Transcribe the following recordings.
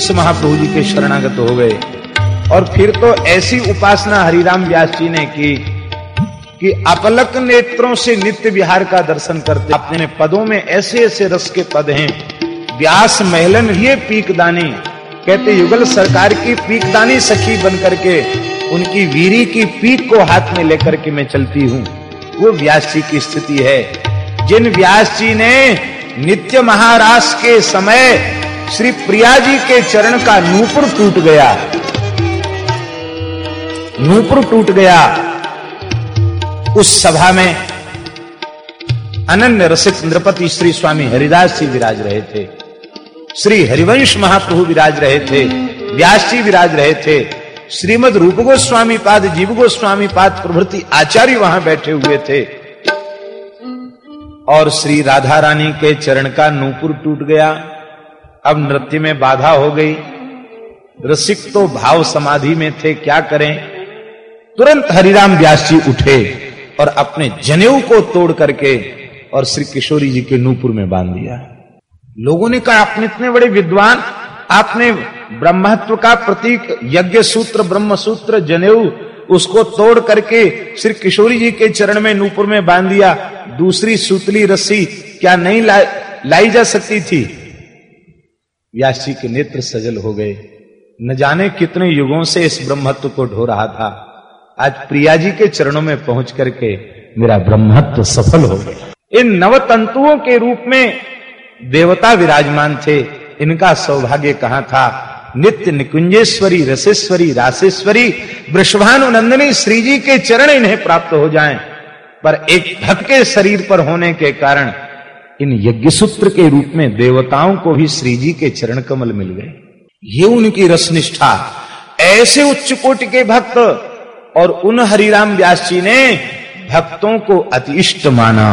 इस महाप्रभु जी के शरणागत हो गए। और फिर तो ऐसी उपासना हरिराम व्यास जी ने की कि अपलक नेत्रों से नित्य विहार का दर्शन करते। अपने पदों में ऐसे ऐसे रस के पद हैं। व्यास महलन ये पीकदानी। कहते, युगल सरकार की पीकदानी सखी बन करके उनकी वीरी की पीक को हाथ में लेकर के मैं चलती हूँ। वो व्यास जी की स्थिति है। जिन व्यास जी ने नित्य महारास के समय श्री प्रिया जी के चरण का नूपुर टूट गया। नूपुर टूट गया। उस सभा में अनन्य रसिक नृपति श्री स्वामी हरिदास जी विराज रहे थे। श्री हरिवंश महाप्रभु विराज रहे थे। व्यास जी विराज रहे थे। श्रीमद रूप गोस्वामी पाद, जीव गोस्वामी पाद प्रभृति आचार्य वहाँ बैठे हुए थे। और श्री राधा रानी के चरण का नूपुर टूट गया। अब नृत्य में बाधा हो गई। रसिक तो भाव समाधि में थे क्या करें? तुरंत हरिराम व्यास जी उठे और अपने जनेऊ को तोड़ करके और श्री किशोरी जी के नूपुर में बाँध दिया। लोगों ने कहा आपने इतने बड़े विद्वान आपने ब्रह्मत्व का प्रतीक यज्ञ सूत्र ब्रह्म सूत्र जनेऊ उसको तोड़ करके श्री किशोरी जी के चरण में नूपुर में बाँध दिया। दूसरी सूतली रस्सी क्या नहीं ला, लाई जा सकती थी? व्यास के नेत्र सजल हो गए। न जाने कितने युगों से इस ब्रह्मत्व को ढो रहा था। आज प्रिया जी के चरणों में पहुँच करके मेरा ब्रह्मत्व सफल हो गया। इन नव तंतुओं के रूप में देवता विराजमान थे। इनका सौभाग्य कहाँ था? नित्य निकुंजेश्वरी, रसेश्वरी रासेश्वरी वृषभानु नंदनी श्री जी के चरण इन्हें प्राप्त हो जाएँ। पर एक भक्त शरीर पर होने के कारण इन यज्ञ सूत्र के रूप में देवताओं को भी श्री जी के चरण कमल मिल गए। ये उनकी रसनिष्ठा, ऐसे उच्च कोटि के भक्त और उन हरिराम व्यास जी ने भक्तों को अति इष्ट माना।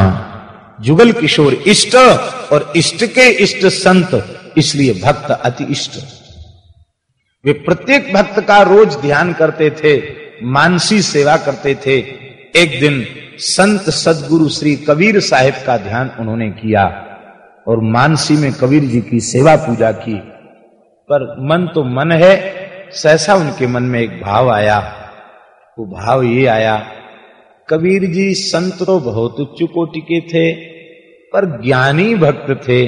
जुगल किशोर इष्ट और इष्ट के इष्ट संत इसलिए भक्त अति इष्ट वे प्रत्येक भक्त का रोज ध्यान करते थे, मानसी सेवा करते थे। एक दिन संत सदगुरु श्री कबीर साहिब का ध्यान उन्होंने किया और मानसी में कबीर जी की सेवा पूजा की। पर मन तो मन है, सहसा उनके मन में एक भाव आया। वो भाव ये आया, कबीर जी संत तो बहुत उच्च कोटि के थे, पर ज्ञानी भक्त थे,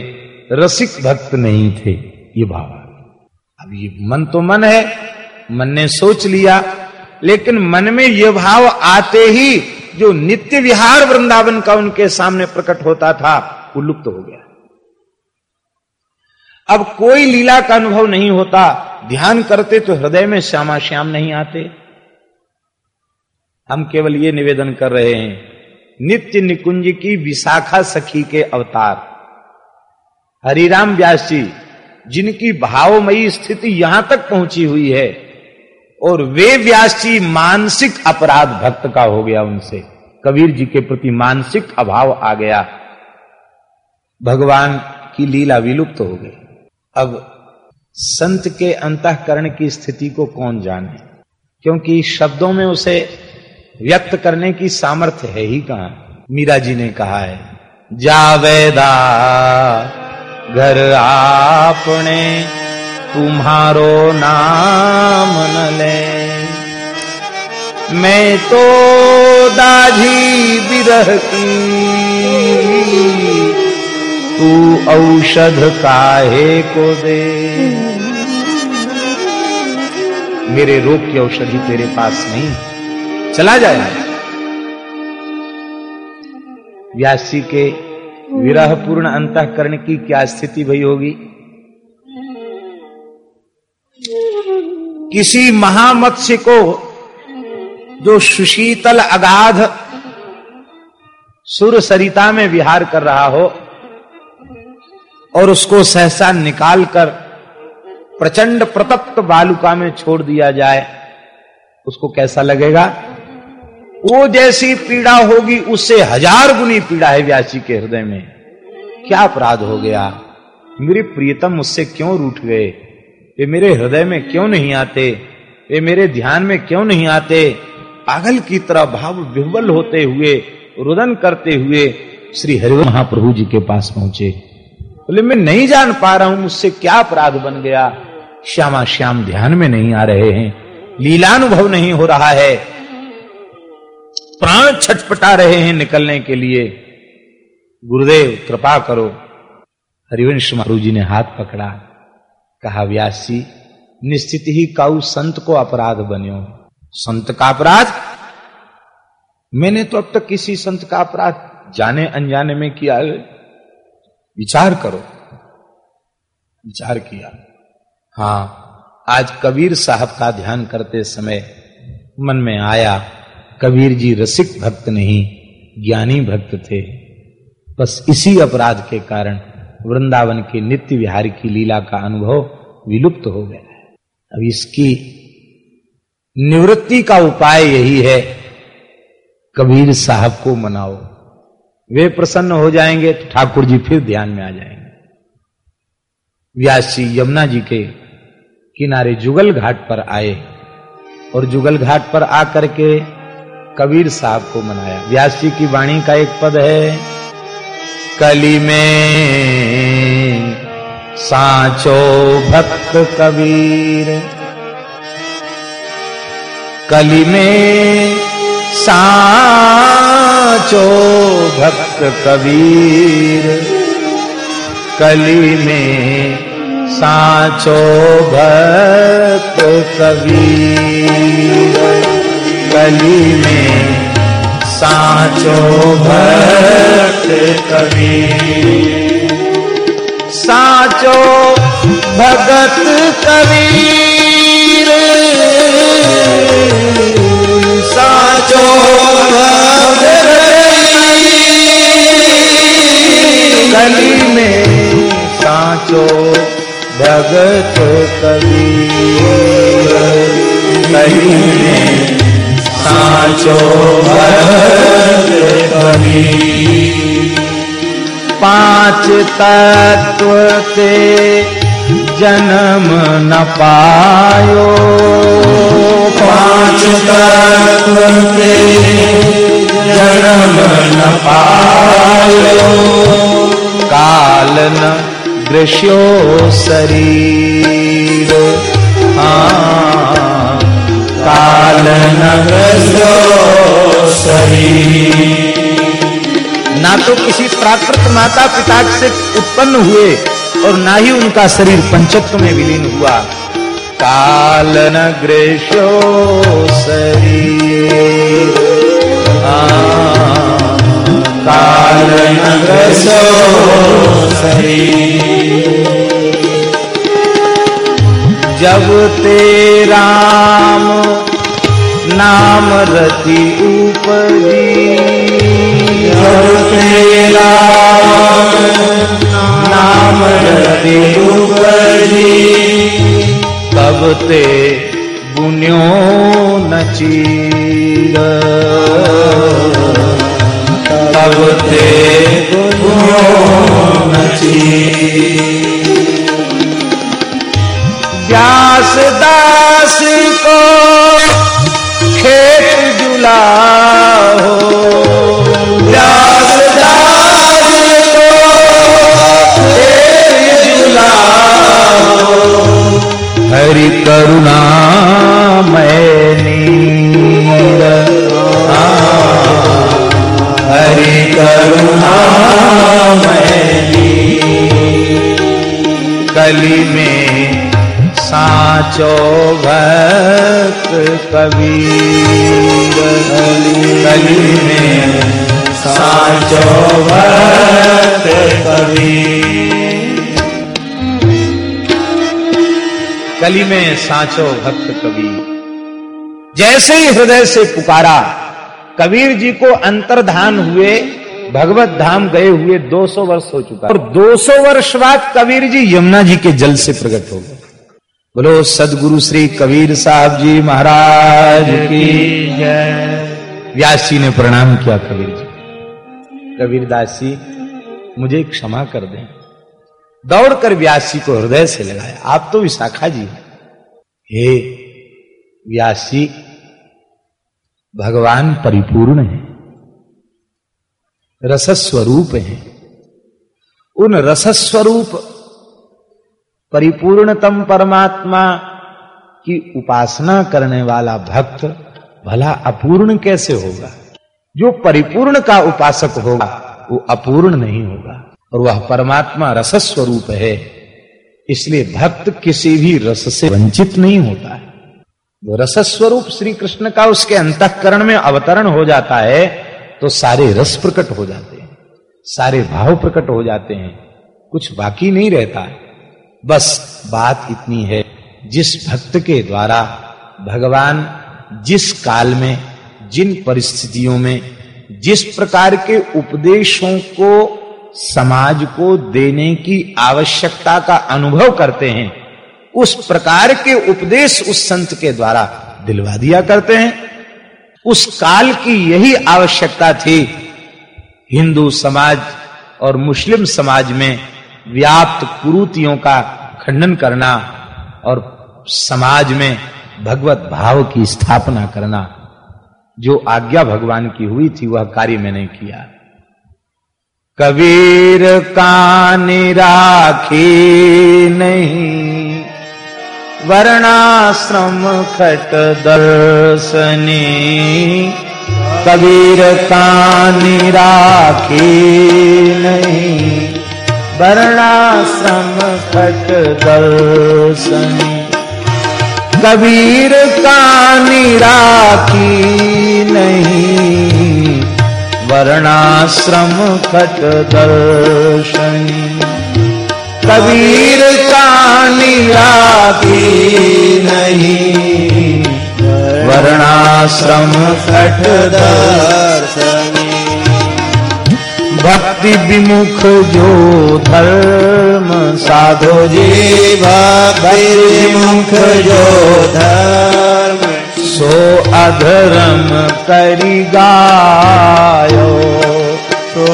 रसिक भक्त नहीं थे, ये भाव अब ये मन तो मन है, मन ने सोच लिया, लेकिन मन में यह भाव आते ही जो नित्य विहार वृंदावन का उनके सामने प्रकट होता था, वो लुप्त हो गया। अब कोई लीला का अनुभव नहीं होता, ध्यान करते तो हृदय में श्यामा श्याम नहीं आते। हम केवल ये निवेदन कर रहे हैं, नित्य निकुंज की विशाखा सखी के अवतार। हरिराम व्यास जी, जिनकी भावमयी स्थिति यहाँ तक पहुँची हुई है और वे व्यास जी मानसिक अपराध भक्त का हो गया उनसे। कबीर जी के प्रति मानसिक अभाव आ गया। भगवान की लीला विलुप्त तो हो गई। अब संत के अंतकरण की स्थिति को कौन जाने? क्योंकि शब्दों में उसे व्यक्त करने की सामर्थ्य है ही कहाँ? मीरा जी ने कहा है, जावेदा, घर आपने तुम्हारो नाम न ले। मैं तो दाझी बिरह की। तू औषध काहे को दे? मेरे रोग की औषधि तेरे पास नहीं। चला जाए। व्यासी के विरह पूर्ण अंतकरण की क्या स्थिति भई होगी? किसी महामत्स्य को जो सुशीतल अगाध सुर सरिता में विहार कर रहा हो और उसको सहसा निकालकर प्रचंड प्रतप्त बालुका में छोड़ दिया जाए, उसको कैसा लगेगा? वो जैसी पीड़ा होगी, उससे हज़ार गुनी पीड़ा है व्यासी के हृदय में। क्या अपराध हो गया? मेरे प्रियतम मुझसे क्यों रूठ गए? वे मेरे हृदय में क्यों नहीं आते? वे मेरे ध्यान में क्यों नहीं आते? पागल की तरह भाव विह्वल होते हुए, रुदन करते हुए श्री हरि महाप्रभु जी के पास पहुँचे। बोले, मैं नहीं जान पा रहा हूँ, मुझसे क्या अपराध बन गया? श्यामा श्याम ध्यान में नहीं आ रहे हैं। लीलानुभव नहीं हो रहा है। प्राण छटपटा रहे हैं निकलने के लिए। गुरुदेव, कृपा करो। हरिवंश महारू जी ने हाथ पकड़ा। कहा व्यास निश्चित ही काउ संत को अपराध बन्यो। संत का अपराध? मैंने तो अब तक किसी संत का अपराध जाने अनजाने में किया विचार करो। विचार किया। हाँ, आज कबीर साहब का ध्यान करते समय मन में आया, कबीर जी रसिक भक्त नहीं, ज्ञानी भक्त थे। बस इसी अपराध के कारण वृंदावन के नित्य विहार की लीला का अनुभव विलुप्त हो गया है। अब इसकी निवृत्ति का उपाय यही है, कबीर साहब को मनाओ। वे प्रसन्न हो जाएँगे तो ठाकुर जी फिर ध्यान में आ जाएँगे। व्यास जी यमुना जी के किनारे जुगल घाट पर आए और जुगल घाट पर आकर के कबीर साहब को मनाया। व्यास जी की वाणी का एक पद है कली में साचो भक्त कबीर। कली में साचो भक्त कबीर। कली में साचो भक्त कबीर। कली में साचो भक्त कबीर साचो भगत कबीर साचो कली में साचो भगत कबीर कली में साचो कबीर पाँच तत्व के जन्म न पायो। पाँच तत्व के जन्म न पायो। काल न दृश्यो शरीर हाँ। काल न शरीर ना तो किसी प्राकृत माता पिता से उत्पन्न हुए और ना ही उनका शरीर पंचत्व में विलीन हुआ। काल न ग्रेशो शरीर काल न ग्रेशो जब तेराम नाम रति उपजी तेरा नाम रति उपजी। तब ते बुन्यो नचीर तब ते बुन्यो नचीर व्यास दास हरि करुणा मैं नीर हरि करुणा मैं कली में साचो भक्त कबीर कली में साचो भक्त कबीर। कली में साचो भक्त कबीर। जैसे ही हृदय से पुकारा, कबीर जी को अंतर्धान हुए, भगवत धाम गए हुए 200 वर्ष हो चुका। और 200 वर्ष बाद कबीर जी यमुना जी के जल से प्रकट हो गए। बोलो सदगुरु श्री कबीर साहब जी महाराज की जय। व्यास जी ने प्रणाम किया कबीर जी। कबीरदास जी मुझे क्षमा कर दें। दौड़कर व्यास जी को हृदय से लगाया। आप तो विशाखा जी हैं। हे व्यास जी भगवान परिपूर्ण है। रसस्वरूप है। उन रसस्वरूप परिपूर्णतम परमात्मा की उपासना करने वाला भक्त भला अपूर्ण कैसे होगा? जो परिपूर्ण का उपासक होगा, वो अपूर्ण नहीं होगा। और वह परमात्मा रस स्वरूप है। इसलिए भक्त किसी भी रस से वंचित नहीं होता है। वो रस स्वरूप श्री कृष्ण का उसके अंतकरण में अवतरण हो जाता है तो सारे रस प्रकट हो जाते हैं। सारे भाव प्रकट हो जाते हैं। कुछ बाकी नहीं रहता है। बस बात इतनी है, जिस भक्त के द्वारा भगवान जिस काल में, जिन परिस्थितियों में, जिस प्रकार के उपदेशों को समाज को देने की आवश्यकता का अनुभव करते हैं, उस प्रकार के उपदेश उस संत के द्वारा दिलवा दिया करते हैं। उस काल की यही आवश्यकता थी, हिंदू समाज और मुस्लिम समाज में व्याप्त कुरूतियों का खंडन करना और समाज में भगवत भाव की स्थापना करना। जो आज्ञा भगवान की हुई थी, वह कार्य मैंने किया। कबीर का निराखी नहीं, वर्णाश्रम खट दर्शनी। कबीर का निराखी नहीं वर्णाश्रम खट दर्शनी। कबीर का निराखी नहीं, वर्णाश्रम खट दर्शनी। कबीर का निराखी नहीं, वर्णाश्रम खट दर्शनी। भक्ति विमुख जो धर्म साधो जी विमुख जो धर्म सो अधर्म करी गायो। सो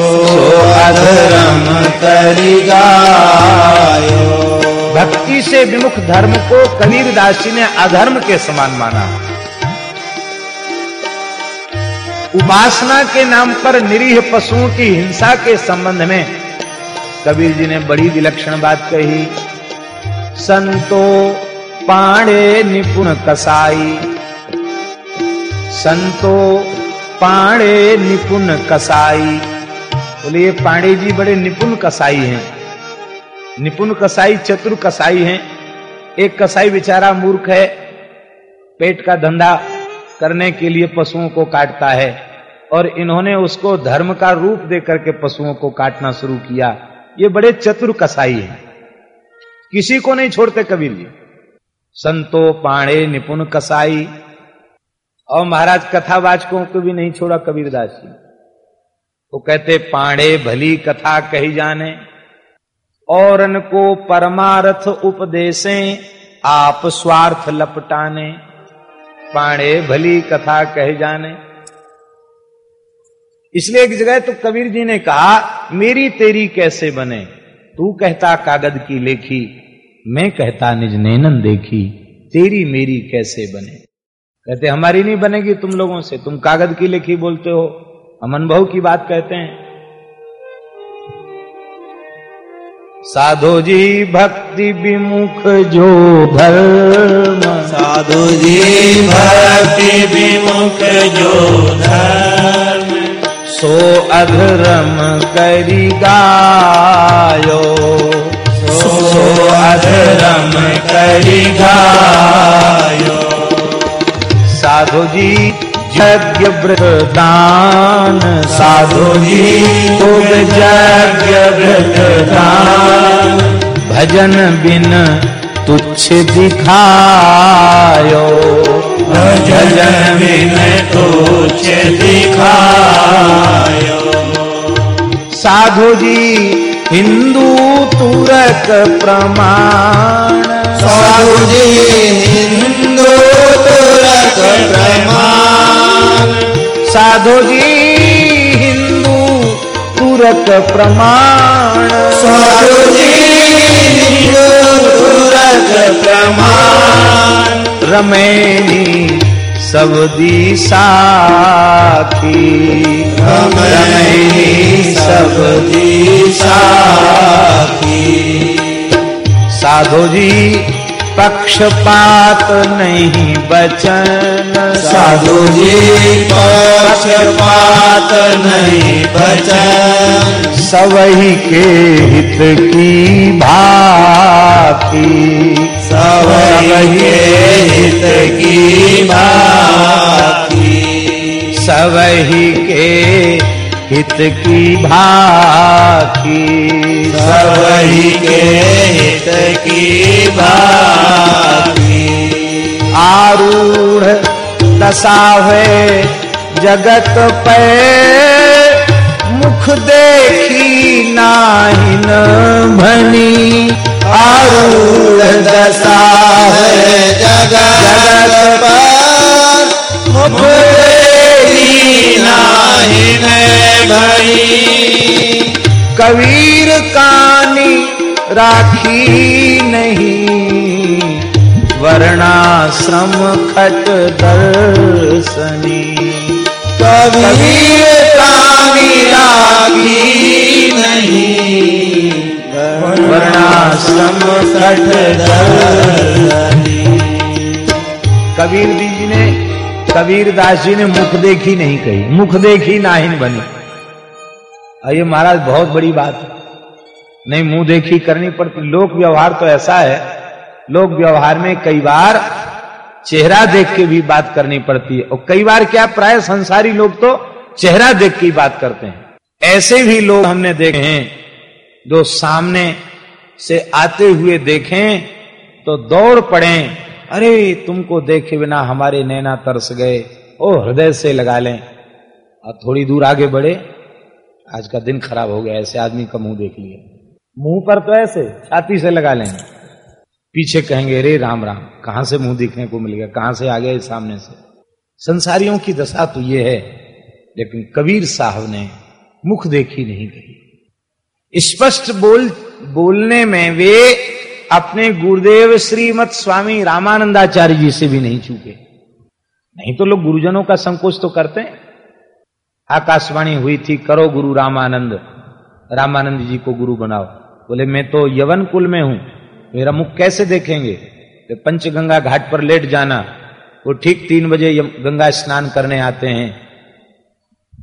अधर्म करी गायो। भक्ति से विमुख धर्म को कबीर दास जी ने अधर्म के समान माना। उपासना के नाम पर निरीह पशुओं की हिंसा के संबंध में कबीर जी ने बड़ी विलक्षण बात कही। संतो पाणे निपुण कसाई। संतो पाणे निपुण कसाई। बोले, ये पांडे जी बड़े निपुण कसाई हैं। निपुण कसाई, चतुर कसाई हैं। एक कसाई बेचारा मूर्ख है, पेट का धंधा करने के लिए पशुओं को काटता है और इन्होंने उसको धर्म का रूप देकर के पशुओं को काटना शुरू किया। ये बड़े चतुर कसाई हैं। किसी को नहीं छोड़ते कबीर जी संतो पाणे निपुण कसाई। और महाराज कथावाचकों को भी नहीं छोड़ा कबीरदास जी। वो कहते, पाणे भली कथा कही जाने। और को परमारथ उपदेशे, आप स्वार्थ लपटाने। पाणे भली कथा कह जाने। इसलिए एक जगह तो कबीर जी ने कहा, मेरी तेरी कैसे बने? तू कहता कागज़ की लेखी, मैं कहता निज नैनन देखी, तेरी मेरी कैसे बने? कहते, हमारी नहीं बनेगी तुम लोगों से, तुम कागज़ की लेखी बोलते हो। हम अनुभव की बात कहते हैं। साधो जी भक्ति विमुख जो धर्म। साधु जी भक्ति विमुख जो धर्म। सो अधर्म करी गायो। सो अधर्म करी गायो। साधु जी यज्ञ व्रत दान साधु जी खूब यज्ञ व्रत दान भजन बिन तुच्छ दिखायो। भजन बिन तुच्छ दिखायो। साधु जी हिंदू तुरक प्रमाण। साधु जी हिंदू तुरक प्रमाण। साधु जी हिंदू तुरक प्रमाण। साधु जी हिंदू तुरक प्रमाण। रमेनी सब दिशाखी रमैनी सब दिशाखी साधु जी पक्षपात नहीं बचन। साधु जी पक्षपात नहीं बचन। सवही के हित की भाती। सवही हित की भाती। सवही के हित की भाती। सवही के हित की भाती। आरूढ़ दशा है जगत पे। मुख देखी नाहिन भनी। आरूढ़ दशा है जगत पर मुख नाहिन भई। कबीर कानी राखी नहीं, वर्णाश्रम खट दर्शनी। कबीर कानी राखी नहीं, वर्णाश्रम खट दर्शनी। कबीर दी ने कबीर दास जी ने मुख देखी नहीं कही, मुख देखी नाहिन बनी। ये महाराज बहुत बड़ी बात है। नहीं, मुँह देखी करनी पड़ती। लोक व्यवहार तो ऐसा है, लोक व्यवहार में कई बार चेहरा देख के भी बात करनी पड़ती है। और कई बार क्या, प्राय संसारी लोग तो चेहरा देख के ही बात करते हैं। ऐसे भी लोग हमने देखे हैं, जो सामने से आते हुए देखें तो दौड़ पड़े अरे, तुमको देखे बिना हमारे नैना तरस गए। ओ, हृदय से लगा लें। और थोड़ी दूर आगे बढ़े। आज का दिन खराब हो गया, ऐसे आदमी का मुँह देख लिया मुँह पर तो ऐसे, छाती से लगा लेंगे पीछे कहेंगे रे राम राम, कहाँ से मुँह दिखने को मिल गया? कहाँ से आ गए सामने से? संसारियों की दशा तो ये है, लेकिन कबीर साहब ने मुख देखी नहीं कही। स्पष्ट बोल, बोलने में वे अपने गुरुदेव श्रीमत स्वामी रामानंदाचार्य जी से भी नहीं चूके। नहीं तो लोग गुरुजनों का संकोच तो करते हैं। आकाशवाणी हुई थी, करो गुरु रामानंद रामानंद जी को गुरु बनाओ। बोले, मैं तो यवन कुल में हूँ, मेरा मुख कैसे देखेंगे? तो पंचगंगा घाट पर लेट जाना, वो ठीक तीन बजे गंगा स्नान करने आते हैं।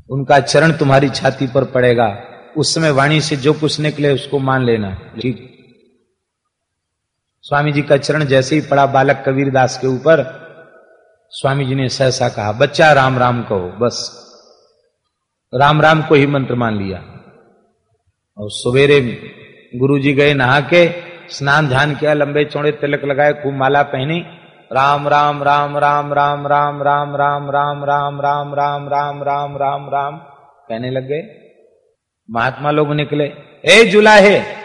उनका चरण तुम्हारी छाती पर पड़ेगा। उस समय वाणी से जो कुछ निकले उसको मान लेना। ठीक। स्वामी जी का चरण जैसे ही पड़ा बालक कबीर दास के ऊपर स्वामी जी ने सहसा कहा, बच्चा, राम राम कहो, बस। राम राम को ही मंत्र मान लिया। और सवेरे गुरु जी गए नहा के, स्नान ध्यान किया, लंबे चौड़े तिलक लगाए, खूब माला पहनी। राम राम राम राम राम राम राम राम राम राम राम राम राम राम राम राम, कहने लग गए। महात्मा लोग निकले, ए जुलाहे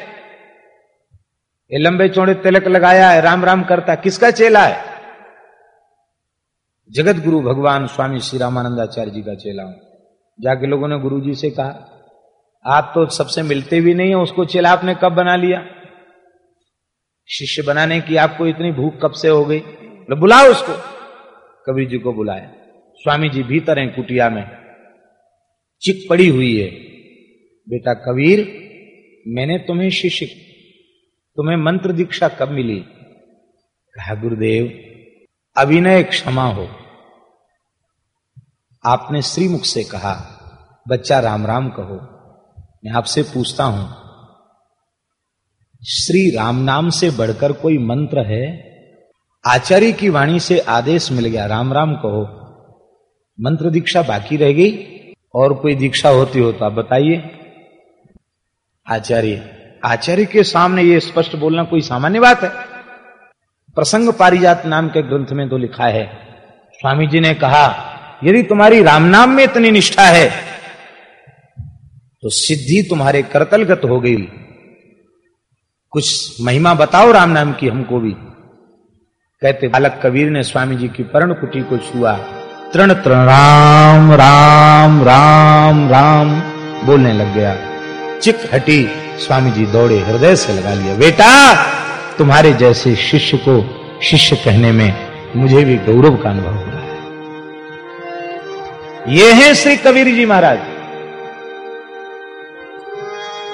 ये लंबे चौड़े तिलक लगाया है, राम राम करता किसका चेला है? जगत गुरु भगवान स्वामी श्री रामानंदाचार्य जी का चेला हूँ। जाके लोगों ने गुरु जी से कहा, आप तो सबसे मिलते भी नहीं है, उसको चेला आपने कब बना लिया? शिष्य बनाने की आपको इतनी भूख कब से हो गई? बुलाओ उसको। कबीर जी को बुलाया। स्वामी जी भीतर हैं कुटिया में। चिक पड़ी हुई है। बेटा कबीर, मैंने तुम्हें शिष्य तुम्हें मंत्र दीक्षा कब मिली? कहा, गुरुदेव, अभिनय क्षमा हो। आपने श्रीमुख से कहा, बच्चा राम राम कहो। मैं आपसे पूछता हूँ, श्री राम नाम से बढ़कर कोई मंत्र है? आचार्य की वाणी से आदेश मिल गया, राम राम कहो। मंत्र दीक्षा बाकी रह गई? और कोई दीक्षा होती हो तो बताइए। आचार्य आचार्य के सामने ये स्पष्ट बोलना कोई सामान्य बात है? प्रसंग पारिजात नाम के ग्रंथ में तो लिखा है स्वामी जी ने कहा, यदि तुम्हारी राम नाम में इतनी निष्ठा है तो सिद्धि तुम्हारे करतलगत हो गई। कुछ महिमा बताओ राम नाम की हमको भी। कहते बालक कबीर ने स्वामी जी की पर्ण कुटी को छुआ। तृण तृण राम राम राम राम, बोलने लग गया। चिक हटी। स्वामी जी दौड़े, हृदय से लगा लिया, बेटा, तुम्हारे जैसे शिष्य को शिष्य कहने में मुझे भी गौरव का अनुभव हो रहा है। ये हैं श्री कबीर जी महाराज।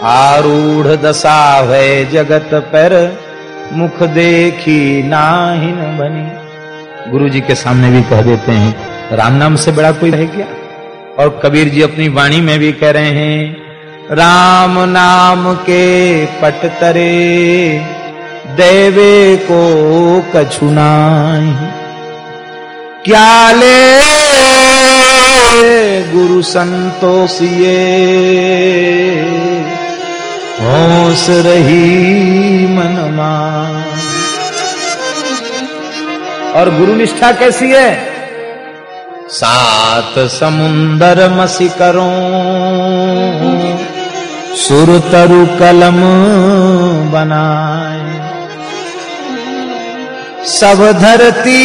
आरूढ़ दशा है जगत पर, मुख देखी ना नाहिन बनी। गुरु जी के सामने भी कह देते हैं, राम नाम से बड़ा कोई रह गया। और कबीर जी अपनी वाणी में भी कह रहे हैं राम नाम के पट तरे, देवे को कछु नाही क्या ले गुरु संतोषिए? होश रही मान और गुरु निष्ठा कैसी है? सात समुंदर मसी करो। सुर तरु कलम बनाए। सब धरती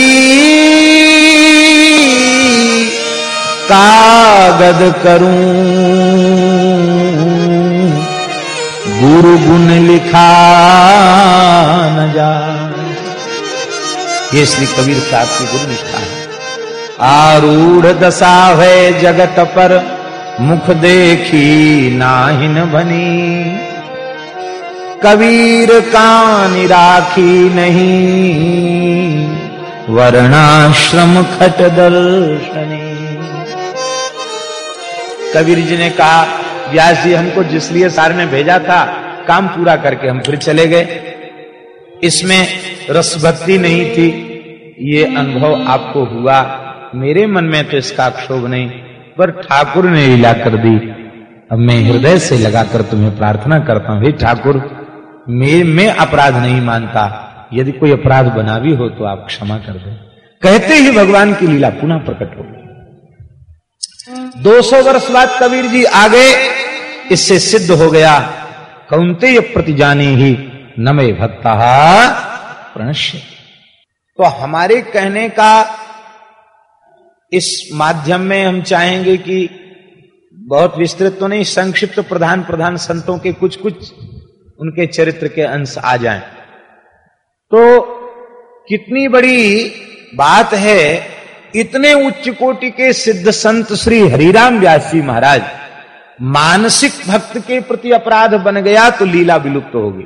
कागद करूँ। गुरु गुण लिखा न जा ये श्री कबीर साहब की गुरु लिखा है। आरूढ़ दशा है जगत पर। मुख देखी नाहिन बनी। कबीर कान राखी नहीं, वर्णाश्रम खट दर्शनी। कबीर जी ने कहा, व्यास जी, हमको जिसलिए सार ने भेजा था, काम पूरा करके हम फिर चले गए। इसमें रस भक्ति नहीं थी। ये अनुभव आपको हुआ, मेरे मन में तो इसका क्षोभ नहीं। पर ठाकुर ने लीला कर दी। अब मैं हृदय से लगाकर तुम्हें प्रार्थना करता हूँ, हे ठाकुर मैं मैं अपराध नहीं मानता। यदि कोई अपराध बना भी हो तो आप क्षमा कर दो। कहते ही भगवान की लीला पुनः प्रकट हो गई। 200 वर्ष बाद कबीर जी आ गए इससे सिद्ध हो गया। कौनते प्रति जाने ही नमे भक्ता प्रणश्य। तो हमारे कहने का इस माध्यम में हम चाहेंगे कि बहुत विस्तृत तो नहीं, संक्षिप्त प्रधान प्रधान संतों के कुछ कुछ उनके चरित्र के अंश आ जाएँ। तो कितनी बड़ी बात है, इतने उच्च कोटि के सिद्ध संत श्री हरिराम व्यास जी महाराज, मानसिक भक्त के प्रति अपराध बन गया तो लीला विलुप्त तो होगी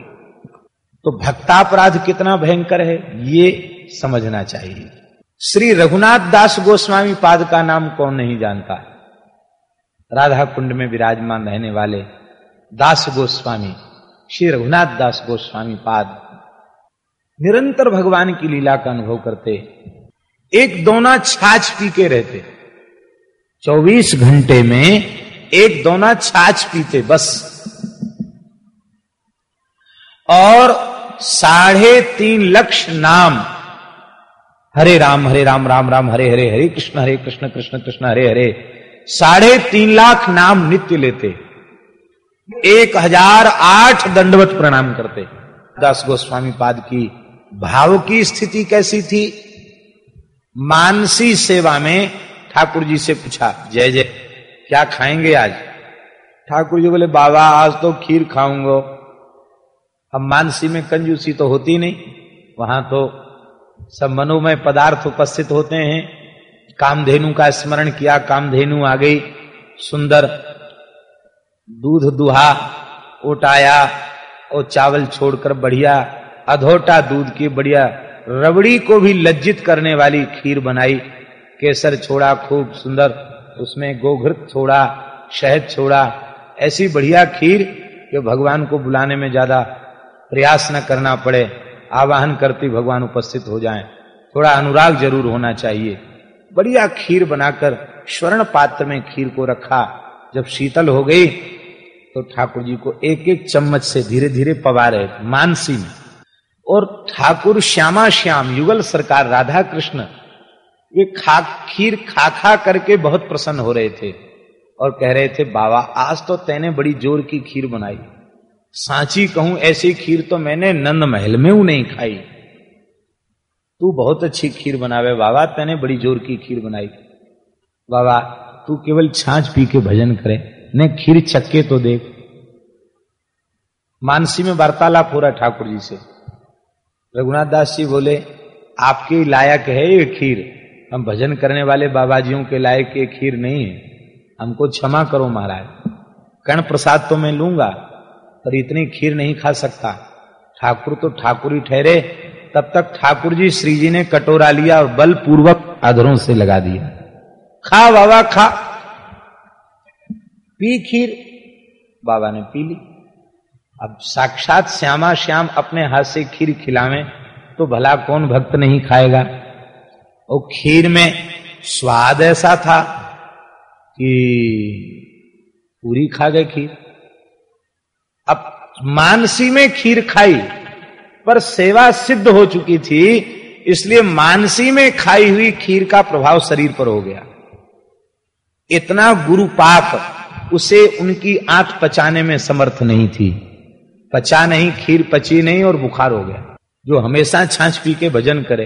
तो भक्तापराध कितना भयंकर है, ये समझना चाहिए। श्री रघुनाथ दास गोस्वामी पाद का नाम कौन नहीं जानता? राधा कुंड में विराजमान रहने वाले दास गोस्वामी, श्री रघुनाथ दास गोस्वामी पाद निरंतर भगवान की लीला का अनुभव करते, एक दोना छाछ पी के रहते। 24 घंटे में एक दोना छाछ पीते बस। और साढ़े तीन लक्ष नाम हरे राम हरे राम राम राम, हरे हरे हरे कृष्ण हरे कृष्ण कृष्ण कृष्ण, हरे हरे। साढ़े तीन लाख नाम नित्य लेते। एक हज़ार आठ दंडवत प्रणाम करते। दास गोस्वामी पाद की भाव की स्थिति कैसी थी? मानसी सेवा में ठाकुर जी से पूछा, जय जय, क्या खाएँगे आज? ठाकुर जी बोले, बाबा, आज तो खीर खाऊँगा। अब मानसी में कंजूसी तो होती नहीं, वहाँ तो सब मनोमय पदार्थ उपस्थित होते हैं। कामधेनु का स्मरण किया, कामधेनु आ गई। सुंदर दूध दुहा उठाया और चावल छोड़कर बढ़िया, अधोटा दूध की बढ़िया, रबड़ी को भी लज्जित करने वाली खीर बनाई। केसर छोड़ा, खूब सुंदर, उसमें गोघृत छोड़ा, शहद छोड़ा, ऐसी बढ़िया खीर कि भगवान को बुलाने में ज़्यादा प्रयास न करना पड़े। आवाहन करती भगवान उपस्थित हो जाएँ। थोड़ा अनुराग ज़रूर होना चाहिए। बढ़िया खीर बनाकर, स्वर्ण पात्र में खीर को रखा। जब शीतल हो गई तो ठाकुर जी को एक एक चम्मच से धीरे धीरे पवा रहे मानसी में। और ठाकुर श्यामा श्याम, युगल सरकार राधा कृष्ण ये खा, खीर खा खा करके बहुत प्रसन्न हो रहे थे। और कह रहे थे, बाबा, आज तो तेने बड़ी ज़ोर की खीर बनाई। सांची कहूँ, ऐसी खीर तो मैंने नंद महल में ऊ नहीं खाई। तू बहुत अच्छी खीर बनावे, बाबा, तेने बड़ी ज़ोर की खीर बनाई। बाबा, तू केवल छाछ पी के भजन करे, ने खीर चक्के तो देख। मानसी में वार्तालाप हो रहा ठाकुर जी से। रघुनाथ दास जी बोले, आपके लायक है ये खीर। हम भजन करने वाले बाबाजियों के लायक ये खीर नहीं है। हमको क्षमा करो महाराज। कर्ण प्रसाद तो मैं लूँगा। पर इतनी खीर नहीं खा सकता। ठाकुर तो ठाकुर ही ठहरे, तब तक ठाकुर जी श्री जी ने कटोरा लिया और बल पूर्वक से लगा दिया। खा बाबा, खा। पी खीर, बाबा ने पी ली। अब साक्षात श्यामा श्याम अपने हाथ से खीर खिलावे तो भला कौन भक्त नहीं खाएगा? और खीर में स्वाद ऐसा था कि पूरी खा गए खीर। मानसी में खीर खाई, पर सेवा सिद्ध हो चुकी थी, इसलिए मानसी में खाई हुई खीर का प्रभाव शरीर पर हो गया। इतना गुरु पाप, उसे उनकी आँख पचाने में समर्थ नहीं थी। पचा नहीं, खीर पची नहीं और बुखार हो गया। जो हमेशा छाछ पी के भजन करे,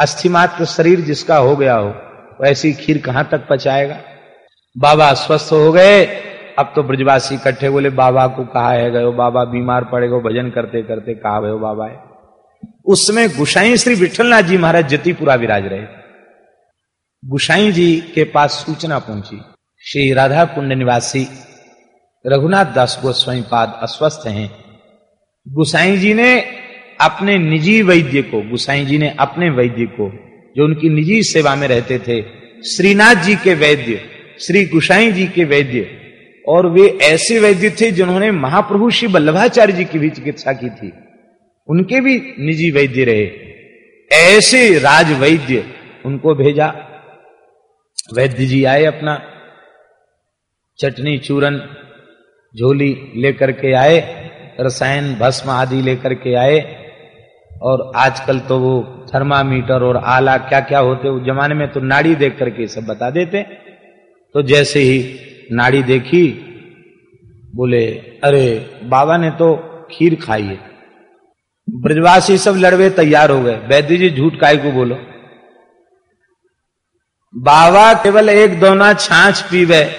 अस्थिमात्र शरीर जिसका हो गया हो, वैसी खीर कहाँ तक पचाएगा? बाबा स्वस्थ हो गए अब तो ब्रजवासी इकट्ठे बोले, बाबा को कहा है गयो बाबा बीमार पड़े गो भजन करते करते कहा गयो बाबा है। उसमें गुसाई श्री विठलनाथ जी महाराज जतिपुरा विराज रहे। गुसाई जी के पास सूचना पहुँची। श्री राधा कुंड निवासी रघुनाथ दास गोस्वामी पाद अस्वस्थ हैं। गुसाई जी ने अपने निजी वैद्य को, गुसाई जी ने अपने वैद्य को, जो उनकी निजी सेवा में रहते थे, श्रीनाथ जी के वैद्य, श्री गुसाई जी के वैद्य और वे ऐसे वैद्य थे जिन्होंने महाप्रभु श्री वल्लभाचार्य जी की भी चिकित्सा की थी। उनके भी निजी वैद्य रहे। ऐसे राज वैद्य उनको भेजा। वैद्य जी आए अपना। चटनी, चूरन, झोली लेकर के आए। रसायन, भस्म आदि लेकर के आए। और आजकल तो वो थर्मामीटर और आला क्या क्या होते उस जमाने में तो नाड़ी देख करके सब बता देते। तो जैसे ही नाड़ी देखी, बोले, अरे, बाबा ने तो खीर खाई है। ब्रजवासी सब लड़वे तैयार हो गए। वैद्य जी झूठ काय को बोलो? बाबा केवल एक दोना छाछ पीवे,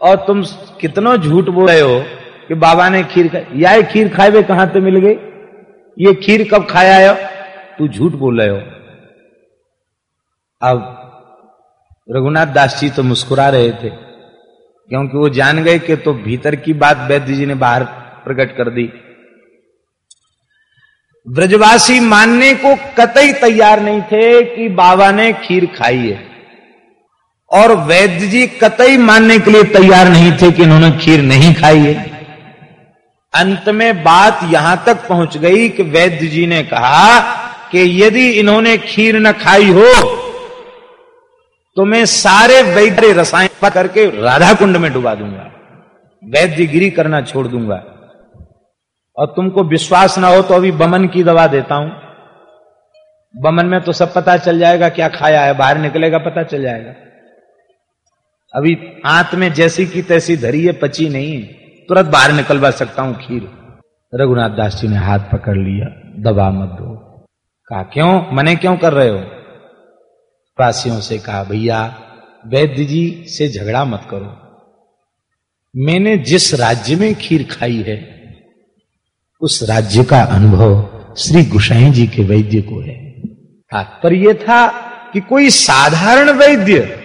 और तुम कितनो झूठ बोल रहे हो कि बाबा ने खीर खाई? या खीर खाए हुए कहाँ से मिल गई? ये खीर कब खाया है? तू झूठ बोल रहे हो। अब रघुनाथ दास जी तो मुस्कुरा रहे थे। क्योंकि वो जान गए कि तो भीतर की बात वैद्य जी ने बाहर प्रकट कर दी। ब्रजवासी मानने को कतई तैयार नहीं थे कि बाबा ने खीर खाई है। और वैद्य जी कतई मानने के लिए तैयार नहीं थे कि इन्होंने खीर नहीं खाई है। अंत में बात यहाँ तक पहुँच गई कि वैद्य जी ने कहा कि यदि इन्होंने खीर न खाई हो तो मैं सारे वैद्य रसायन करके राधा कुंड में डुबा दूँगा। वैद्य गिरी करना छोड़ दूँगा। और तुमको विश्वास ना हो तो अभी बमन की दवा देता हूँ। बमन में तो सब पता चल जाएगा क्या खाया है, बाहर निकलेगा पता चल जाएगा। अभी आंत में जैसी की तैसी धरी है, पची नहीं है। तुरंत बाहर निकलवा सकता हूँ खीर। रघुनाथ दास जी ने हाथ पकड़ लिया दबा मत दो। कहा, क्यों? मने क्यों कर रहे हो? वासियों से कहा, भैया, वैद्य जी से झगड़ा मत करो। मैंने जिस राज्य में खीर खाई है, उस राज्य का अनुभव श्री गुसाई जी के वैद्य को है। तात्पर्य था कि कोई साधारण वैद्य